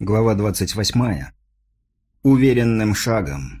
Глава 28. Уверенным шагом.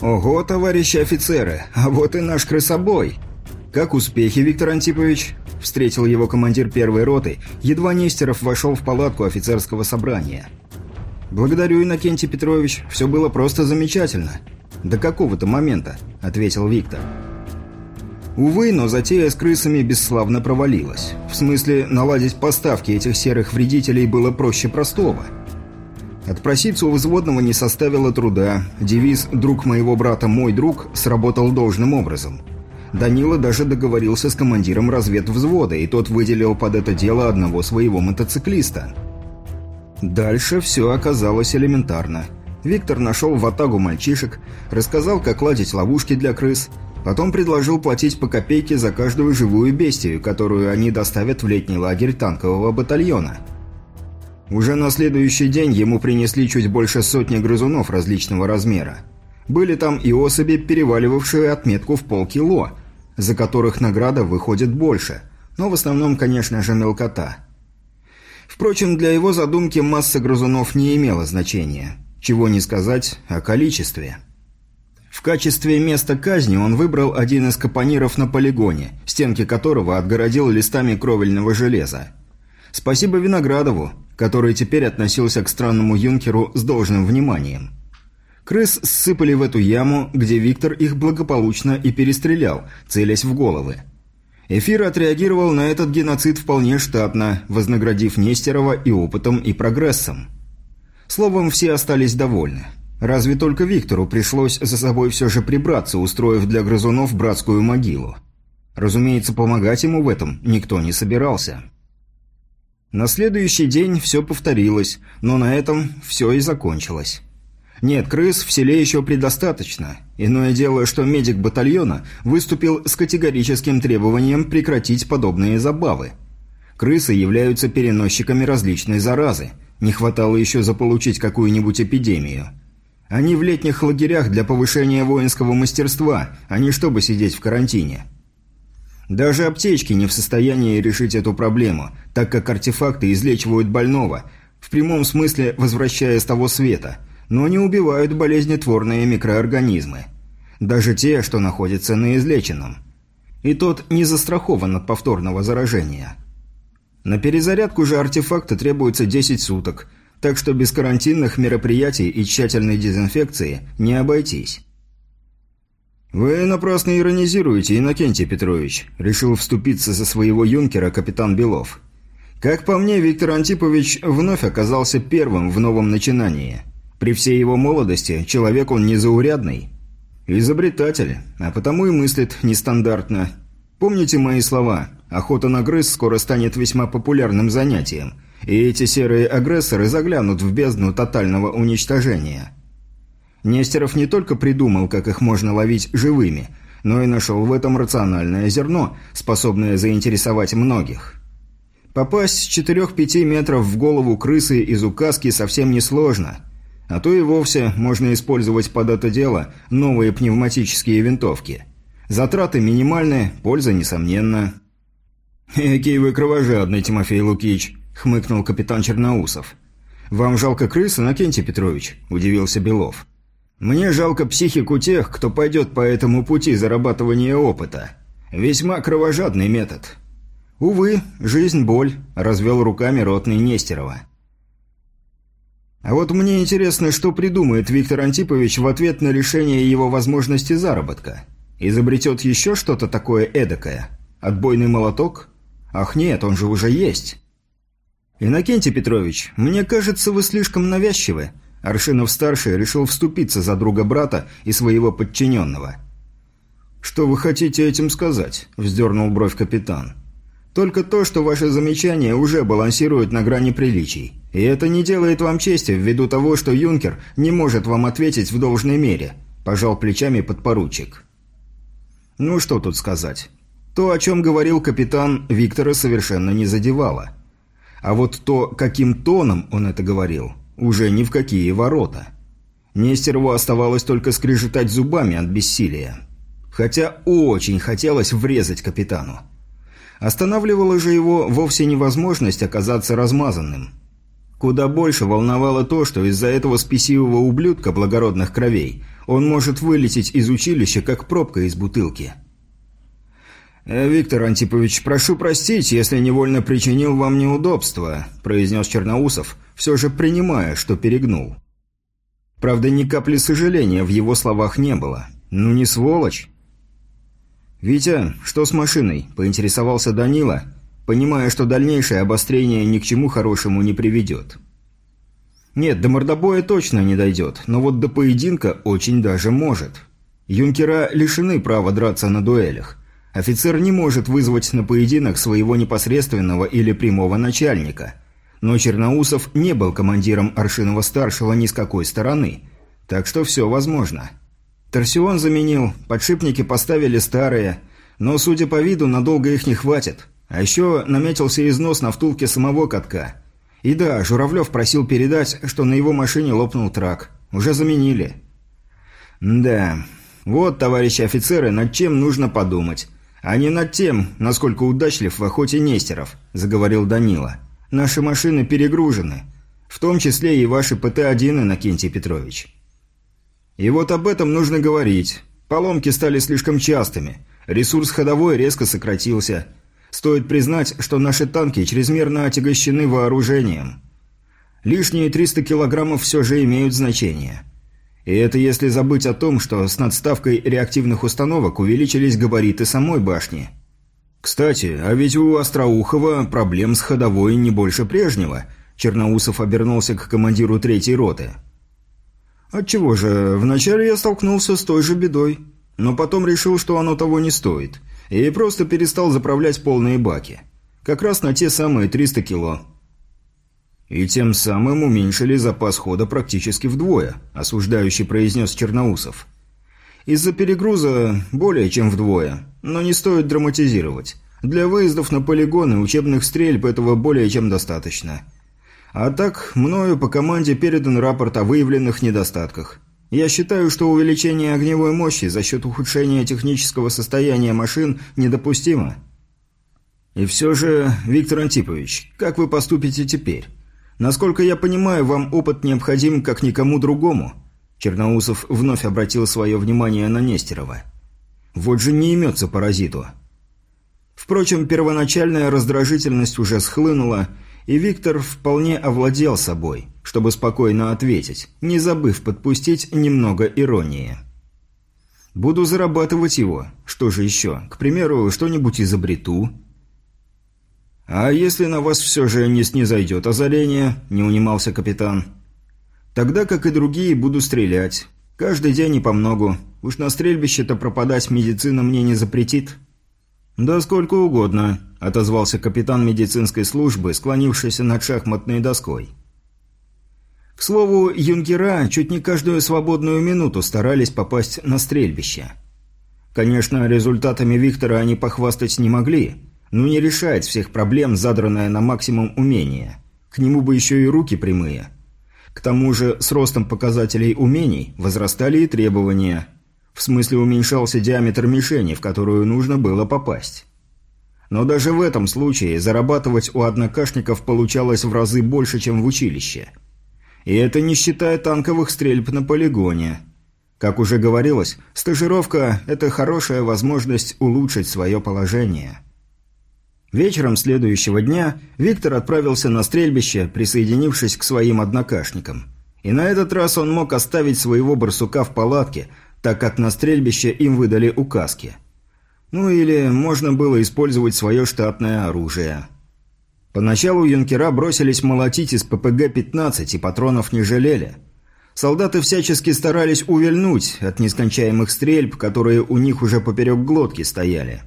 «Ого, товарищи офицеры, а вот и наш крысобой!» «Как успехи, Виктор Антипович?» – встретил его командир первой роты, едва Нестеров вошел в палатку офицерского собрания. «Благодарю, Иннокентий Петрович, все было просто замечательно. До какого-то момента», – ответил Виктор. Увы, но затея с крысами бесславно провалилась. В смысле, наладить поставки этих серых вредителей было проще простого – Отпроситься у взводного не составило труда. Девиз «Друг моего брата – мой друг» сработал должным образом. Данила даже договорился с командиром разведвзвода, и тот выделил под это дело одного своего мотоциклиста. Дальше все оказалось элементарно. Виктор нашел в атагу мальчишек, рассказал, как ладить ловушки для крыс, потом предложил платить по копейке за каждую живую бестию, которую они доставят в летний лагерь танкового батальона – уже на следующий день ему принесли чуть больше сотни грызунов различного размера. Были там и особи, переваливавшие отметку в полкило, за которых награда выходит больше, но в основном, конечно же, мелкота. Впрочем, для его задумки масса грызунов не имела значения. Чего не сказать о количестве. В качестве места казни он выбрал один из капониров на полигоне, стенки которого отгородил листами кровельного железа. Спасибо Виноградову, который теперь относился к странному юнкеру с должным вниманием. Крыс ссыпали в эту яму, где Виктор их благополучно и перестрелял, целясь в головы. Эфир отреагировал на этот геноцид вполне штатно, вознаградив Нестерова и опытом, и прогрессом. Словом, все остались довольны. Разве только Виктору пришлось за собой все же прибраться, устроив для грызунов братскую могилу. Разумеется, помогать ему в этом никто не собирался. На следующий день все повторилось, но на этом все и закончилось. Нет, крыс в селе еще предостаточно. Иное дело, что медик батальона выступил с категорическим требованием прекратить подобные забавы. Крысы являются переносчиками различной заразы. Не хватало еще заполучить какую-нибудь эпидемию. Они в летних лагерях для повышения воинского мастерства, а не чтобы сидеть в карантине. Даже аптечки не в состоянии решить эту проблему, так как артефакты излечивают больного, в прямом смысле возвращая с того света, но не убивают болезнетворные микроорганизмы. Даже те, что находятся на излеченном. И тот не застрахован от повторного заражения. На перезарядку же артефакта требуется 10 суток, так что без карантинных мероприятий и тщательной дезинфекции не обойтись. «Вы напрасно иронизируете, Иннокентий Петрович», – решил вступиться за своего юнкера капитан Белов. «Как по мне, Виктор Антипович вновь оказался первым в новом начинании. При всей его молодости человек он незаурядный. Изобретатель, а потому и мыслит нестандартно. Помните мои слова? Охота на грыз скоро станет весьма популярным занятием, и эти серые агрессоры заглянут в бездну тотального уничтожения». Нестеров не только придумал, как их можно ловить живыми, но и нашел в этом рациональное зерно, способное заинтересовать многих. Попасть с 4-5 метров в голову крысы из указки совсем несложно, а то и вовсе можно использовать под это дело новые пневматические винтовки. Затраты минимальные, польза несомненна. «Экий вы кровожадный, Тимофей Лукич», — хмыкнул капитан Черноусов. «Вам жалко крысы, Накентий Петрович?» – удивился Белов. Мне жалко психику тех, кто пойдет по этому пути зарабатывания опыта. Весьма кровожадный метод. Увы, жизнь – боль, развел руками ротный Нестерова. А вот мне интересно, что придумает Виктор Антипович в ответ на лишение его возможности заработка. Изобретет еще что-то такое эдакое? Отбойный молоток? Ах нет, он же уже есть. Иннокентий Петрович, мне кажется, вы слишком навязчивы, Аршинов-старший решил вступиться за друга брата и своего подчиненного. «Что вы хотите этим сказать?» – вздернул бровь капитан. «Только то, что ваши замечания уже балансируют на грани приличий. И это не делает вам чести ввиду того, что юнкер не может вам ответить в должной мере», – пожал плечами подпоручик. «Ну что тут сказать?» То, о чем говорил капитан, Виктора совершенно не задевало. А вот то, каким тоном он это говорил – уже ни в какие ворота. Нестерову оставалось только скрежетать зубами от бессилия. Хотя очень хотелось врезать капитану. Останавливала же его вовсе невозможность оказаться размазанным. Куда больше волновало то, что из-за этого спесивого ублюдка благородных кровей он может вылететь из училища, как пробка из бутылки. «Э, «Виктор Антипович, прошу простить, если невольно причинил вам неудобства», – произнес Черноусов, все же принимая, что перегнул. Правда, ни капли сожаления в его словах не было. «Ну не сволочь!» «Витя, что с машиной?» – поинтересовался Данила, понимая, что дальнейшее обострение ни к чему хорошему не приведет. Нет, до мордобоя точно не дойдет, но вот до поединка очень даже может. Юнкера лишены права драться на дуэлях. Офицер не может вызвать на поединок своего непосредственного или прямого начальника. Но Черноусов не был командиром Аршинова-старшего ни с какой стороны. Так что все возможно. Торсион заменил, подшипники поставили старые, но, судя по виду, надолго их не хватит. А еще наметился износ на втулке самого катка. И да, Журавлев просил передать, что на его машине лопнул трак. Уже заменили. Да, вот, товарищи офицеры, над чем нужно подумать а не над тем, насколько удачлив в охоте Нестеров», – заговорил Данила. «Наши машины перегружены, в том числе и ваши ПТ-1, Иннокентий Петрович». «И вот об этом нужно говорить. Поломки стали слишком частыми, ресурс ходовой резко сократился. Стоит признать, что наши танки чрезмерно отягощены вооружением. Лишние 300 килограммов все же имеют значение». И это если забыть о том, что с надставкой реактивных установок увеличились габариты самой башни. Кстати, а ведь у Остроухова проблем с ходовой не больше прежнего. Черноусов обернулся к командиру третьей роты. Отчего же, вначале я столкнулся с той же бедой, но потом решил, что оно того не стоит, и просто перестал заправлять полные баки. Как раз на те самые 300 кило. «И тем самым уменьшили запас хода практически вдвое», – осуждающий произнес Черноусов. «Из-за перегруза более чем вдвое, но не стоит драматизировать. Для выездов на полигоны учебных стрельб этого более чем достаточно. А так, мною по команде передан рапорт о выявленных недостатках. Я считаю, что увеличение огневой мощи за счет ухудшения технического состояния машин недопустимо». «И все же, Виктор Антипович, как вы поступите теперь?» Насколько я понимаю, вам опыт необходим как никому другому». Черноусов вновь обратил свое внимание на Нестерова. «Вот же не имется паразиту». Впрочем, первоначальная раздражительность уже схлынула, и Виктор вполне овладел собой, чтобы спокойно ответить, не забыв подпустить немного иронии. «Буду зарабатывать его. Что же еще? К примеру, что-нибудь изобрету». «А если на вас все же не снизойдет озарение?» – не унимался капитан. «Тогда, как и другие, буду стрелять. Каждый день и по многу. Уж на стрельбище-то пропадать медицина мне не запретит». «Да сколько угодно», – отозвался капитан медицинской службы, склонившийся над шахматной доской. К слову, юнкера чуть не каждую свободную минуту старались попасть на стрельбище. Конечно, результатами Виктора они похвастать не могли – ну не решает всех проблем, задранное на максимум умение. К нему бы еще и руки прямые. К тому же с ростом показателей умений возрастали и требования. В смысле уменьшался диаметр мишени, в которую нужно было попасть. Но даже в этом случае зарабатывать у однокашников получалось в разы больше, чем в училище. И это не считая танковых стрельб на полигоне. Как уже говорилось, стажировка – это хорошая возможность улучшить свое положение. Вечером следующего дня Виктор отправился на стрельбище, присоединившись к своим однокашникам. И на этот раз он мог оставить своего барсука в палатке, так как на стрельбище им выдали указки. Ну или можно было использовать свое штатное оружие. Поначалу юнкера бросились молотить из ППГ-15 и патронов не жалели. Солдаты всячески старались увильнуть от нескончаемых стрельб, которые у них уже поперек глотки стояли.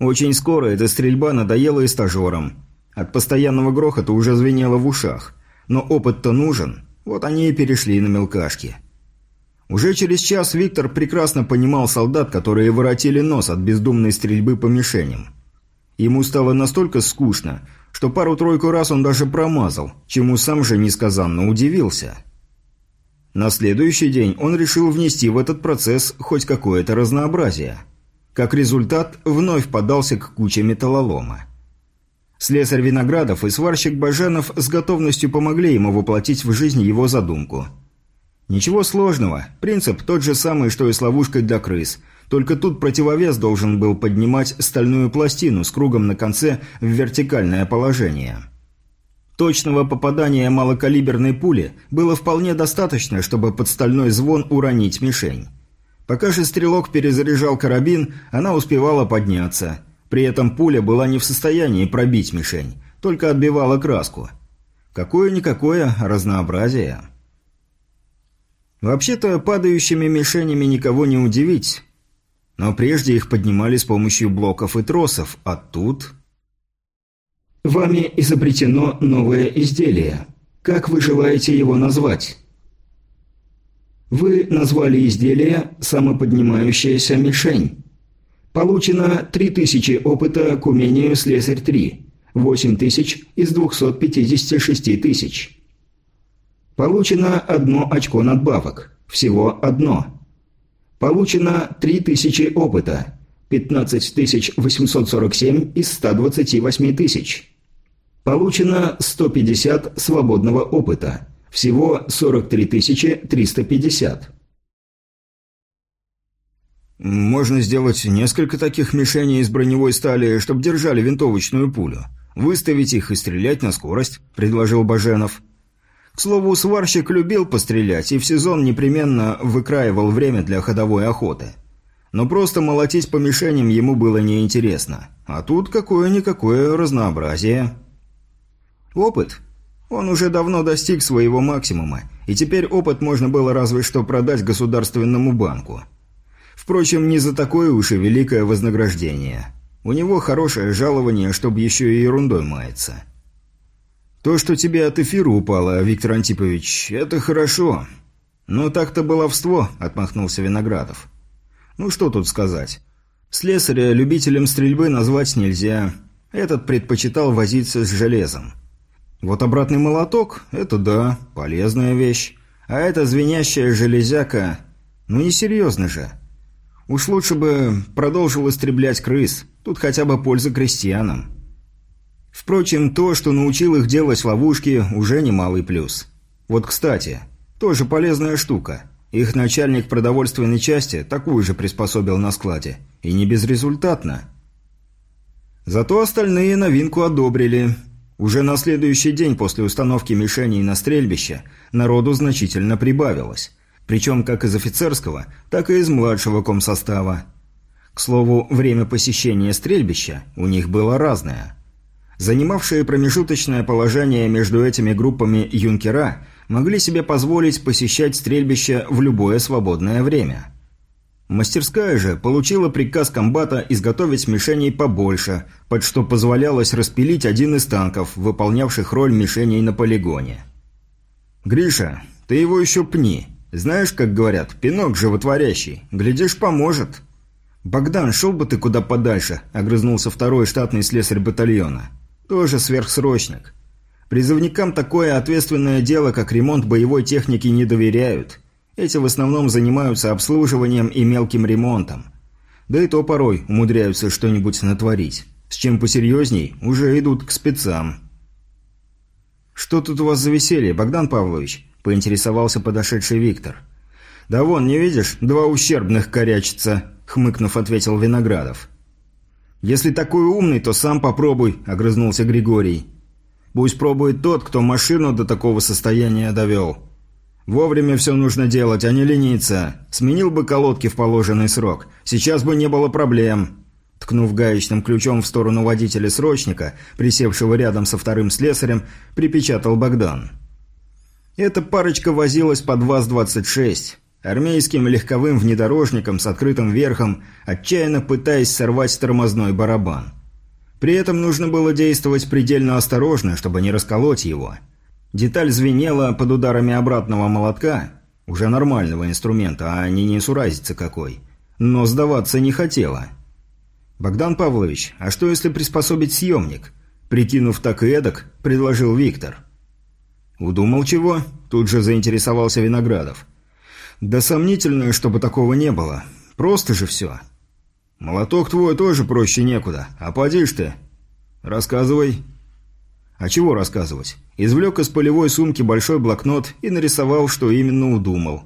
Очень скоро эта стрельба надоела и стажерам. От постоянного грохота уже звенело в ушах. Но опыт-то нужен, вот они и перешли на мелкашки. Уже через час Виктор прекрасно понимал солдат, которые воротили нос от бездумной стрельбы по мишеням. Ему стало настолько скучно, что пару-тройку раз он даже промазал, чему сам же несказанно удивился. На следующий день он решил внести в этот процесс хоть какое-то разнообразие. Как результат, вновь подался к куче металлолома. Слесарь Виноградов и сварщик Баженов с готовностью помогли ему воплотить в жизнь его задумку. Ничего сложного, принцип тот же самый, что и с ловушкой для крыс, только тут противовес должен был поднимать стальную пластину с кругом на конце в вертикальное положение. Точного попадания малокалиберной пули было вполне достаточно, чтобы под стальной звон уронить мишень. Пока же стрелок перезаряжал карабин, она успевала подняться. При этом пуля была не в состоянии пробить мишень, только отбивала краску. Какое-никакое разнообразие. Вообще-то падающими мишенями никого не удивить. Но прежде их поднимали с помощью блоков и тросов, а тут... Вами изобретено новое изделие. Как вы желаете его назвать? Вы назвали изделие «самоподнимающаяся мишень». Получено 3000 опыта к умению «Слесарь-3», 8000 из 256 тысяч. Получено одно очко надбавок, всего одно. Получено 3000 опыта. 15847 из 128 тысяч. Получено 150 свободного опыта. Всего 43 350. «Можно сделать несколько таких мишеней из броневой стали, чтобы держали винтовочную пулю. Выставить их и стрелять на скорость», – предложил Баженов. К слову, сварщик любил пострелять и в сезон непременно выкраивал время для ходовой охоты. Но просто молотить по мишеням ему было неинтересно. А тут какое-никакое разнообразие. Опыт. Он уже давно достиг своего максимума, и теперь опыт можно было разве что продать государственному банку. Впрочем, не за такое уж и великое вознаграждение. У него хорошее жалование, чтобы еще и ерундой маяться. «То, что тебе от эфира упало, Виктор Антипович, это хорошо. Но так-то баловство», — отмахнулся Виноградов. «Ну что тут сказать. Слесаря любителем стрельбы назвать нельзя. Этот предпочитал возиться с железом. Вот обратный молоток — это да, полезная вещь. А эта звенящая железяка... Ну несерьезно же. Уж лучше бы продолжил истреблять крыс. Тут хотя бы польза крестьянам». Впрочем, то, что научил их делать ловушки, уже немалый плюс. Вот, кстати, тоже полезная штука. Их начальник продовольственной части такую же приспособил на складе. И не безрезультатно. Зато остальные новинку одобрили. Уже на следующий день после установки мишеней на стрельбище народу значительно прибавилось. Причем как из офицерского, так и из младшего комсостава. К слову, время посещения стрельбища у них было разное – Занимавшие промежуточное положение между этими группами юнкера могли себе позволить посещать стрельбище в любое свободное время. Мастерская же получила приказ комбата изготовить мишеней побольше, под что позволялось распилить один из танков, выполнявших роль мишеней на полигоне. «Гриша, ты его еще пни. Знаешь, как говорят, пинок животворящий. Глядишь, поможет». «Богдан, шел бы ты куда подальше», — огрызнулся второй штатный слесарь батальона. Тоже сверхсрочник. Призывникам такое ответственное дело, как ремонт боевой техники, не доверяют. Эти в основном занимаются обслуживанием и мелким ремонтом. Да и то порой умудряются что-нибудь натворить. С чем посерьезней, уже идут к спецам. «Что тут у вас за веселье, Богдан Павлович?» – поинтересовался подошедший Виктор. «Да вон, не видишь, два ущербных корячатся», – хмыкнув, ответил Виноградов. «Если такой умный, то сам попробуй», – огрызнулся Григорий. «Пусть пробует тот, кто машину до такого состояния довел. Вовремя все нужно делать, а не лениться. Сменил бы колодки в положенный срок. Сейчас бы не было проблем». Ткнув гаечным ключом в сторону водителя-срочника, присевшего рядом со вторым слесарем, припечатал Богдан. Эта парочка возилась под ВАЗ-26. Армейским легковым внедорожником с открытым верхом, отчаянно пытаясь сорвать тормозной барабан. При этом нужно было действовать предельно осторожно, чтобы не расколоть его. Деталь звенела под ударами обратного молотка, уже нормального инструмента, а не несуразица какой. Но сдаваться не хотела. «Богдан Павлович, а что если приспособить съемник?» Прикинув так и эдак, предложил Виктор. «Удумал чего?» Тут же заинтересовался Виноградов. «Да сомнительно, чтобы такого не было. Просто же все». «Молоток твой тоже проще некуда. А поди ж ты». «Рассказывай». «А чего рассказывать?» Извлек из полевой сумки большой блокнот и нарисовал, что именно удумал.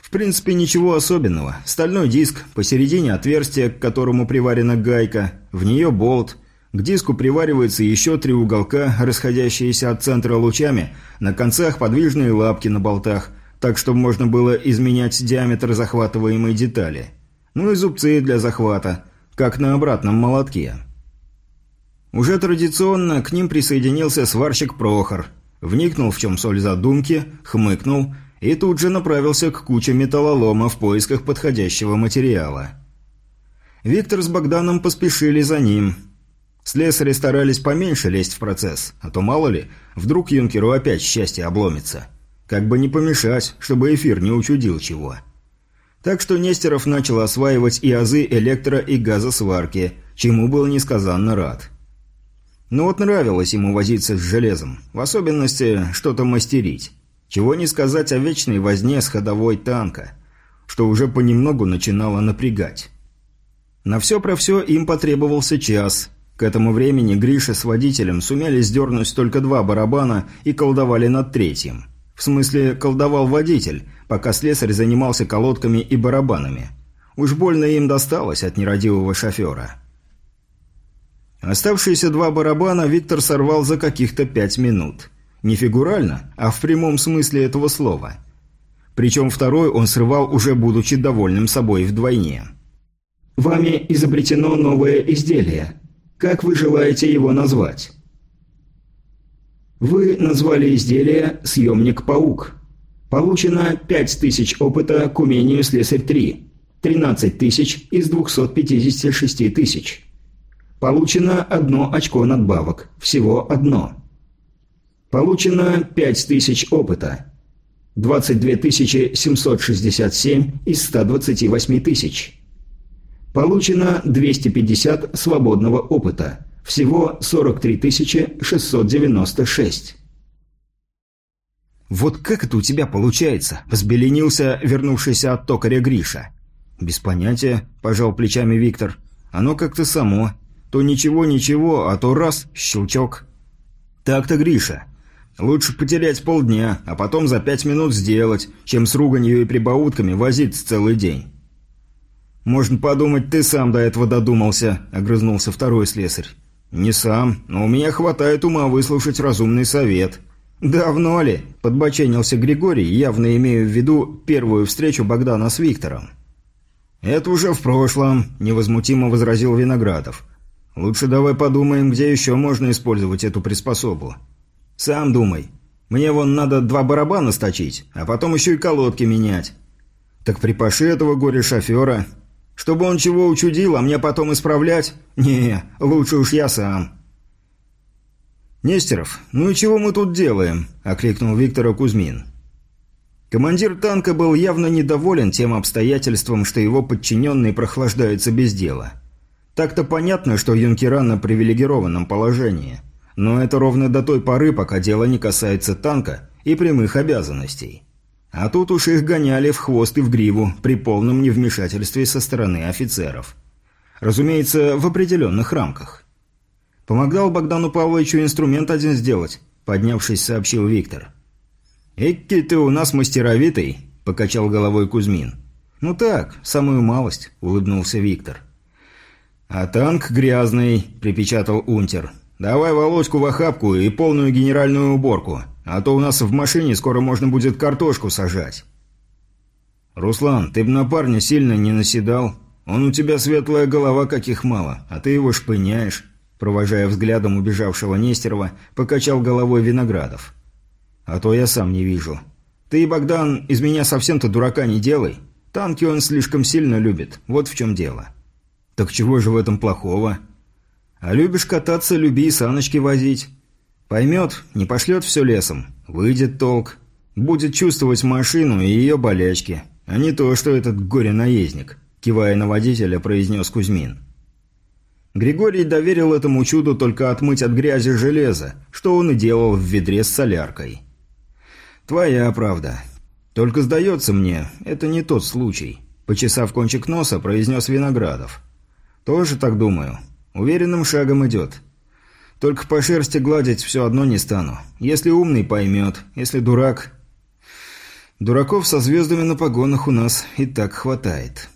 В принципе, ничего особенного. Стальной диск, посередине отверстие, к которому приварена гайка, в нее болт. К диску приваривается еще три уголка, расходящиеся от центра лучами, на концах подвижные лапки на болтах, так чтобы можно было изменять диаметр захватываемой детали. Ну и зубцы для захвата, как на обратном молотке. Уже традиционно к ним присоединился сварщик Прохор. Вникнул, в чем соль задумки, хмыкнул и тут же направился к куче металлолома в поисках подходящего материала. Виктор с Богданом поспешили за ним. Слесари старались поменьше лезть в процесс, а то, мало ли, вдруг юнкеру опять счастье обломится. Как бы не помешать, чтобы эфир не учудил чего. Так что Нестеров начал осваивать и азы электро- и газосварки, чему был несказанно рад. Но вот нравилось ему возиться с железом, в особенности что-то мастерить. Чего не сказать о вечной возне с ходовой танка, что уже понемногу начинало напрягать. На все про все им потребовался час. К этому времени Гриша с водителем сумели сдернуть только два барабана и колдовали над третьим. В смысле, колдовал водитель, пока слесарь занимался колодками и барабанами. Уж больно им досталось от нерадивого шофера. Оставшиеся два барабана Виктор сорвал за каких-то пять минут. Не фигурально, а в прямом смысле этого слова. Причем второй он срывал уже будучи довольным собой вдвойне. «Вами изобретено новое изделие. Как вы желаете его назвать?» Вы назвали изделие «Съемник-паук». Получено 5000 опыта к умению «Слесарь-3». 13 тысяч из 256 тысяч. Получено одно очко надбавок. Всего одно. Получено 5000 опыта. 22 767 из 128 тысяч. Получено 250 свободного опыта. Всего 43 696. «Вот как это у тебя получается?» – взбеленился вернувшийся от токаря Гриша. «Без понятия», – пожал плечами Виктор. «Оно как-то само. То ничего-ничего, а то раз – щелчок. Так-то, Гриша. Лучше потерять полдня, а потом за пять минут сделать, чем с руганью и прибаутками возиться целый день. «Можно подумать, ты сам до этого додумался», – огрызнулся второй слесарь. «Не сам, но у меня хватает ума выслушать разумный совет». «Давно ли?» – подбоченился Григорий, явно имея в виду первую встречу Богдана с Виктором. «Это уже в прошлом», – невозмутимо возразил Виноградов. Лучше давай подумаем, где еще можно использовать эту приспособу. Сам думай. Мне вон надо два барабана сточить, а потом еще и колодки менять. Так припаши этого горе-шофера. Чтобы он чего учудил, а мне потом исправлять? Не, лучше уж я сам. «Нестеров, ну и чего мы тут делаем?» – окликнул Виктора Кузьмин. Командир танка был явно недоволен тем обстоятельством, что его подчиненный прохлаждается без дела. Так-то понятно, что юнкера на привилегированном положении. Но это ровно до той поры, пока дело не касается танка и прямых обязанностей. А тут уж их гоняли в хвост и в гриву при полном невмешательстве со стороны офицеров. Разумеется, в определенных рамках. «Помогал Богдану Павловичу инструмент один сделать», – поднявшись, сообщил Виктор. «Экки ты у нас мастеровитый», – покачал головой Кузьмин. «Ну так, самую малость», – улыбнулся Виктор. «А танк грязный», – припечатал Унтер. «Давай Володьку в охапку и полную генеральную уборку, а то у нас в машине скоро можно будет картошку сажать». «Руслан, ты б на парня сильно не наседал. Он у тебя светлая голова, каких мало, а ты его шпыняешь», провожая взглядом убежавшего Нестерова, покачал головой Виноградов. «А то я сам не вижу. Ты, Богдан, из меня совсем-то дурака не делай. Танки он слишком сильно любит, вот в чем дело». «Так чего же в этом плохого?» «А любишь кататься, люби и саночки возить. Поймет, не пошлет все лесом. Выйдет толк. Будет чувствовать машину и ее болячки, а не то, что этот горе-наездник», кивая на водителя, произнес Кузьмин. Григорий доверил этому чуду только отмыть от грязи железо, что он и делал в ведре с соляркой. «Твоя правда. Только сдается мне, это не тот случай», – почесав кончик носа, произнес Виноградов. «Тоже так думаю. Уверенным шагом идет. Только по шерсти гладить все одно не стану. Если умный, поймет. Если дурак... Дураков со звездами на погонах у нас и так хватает».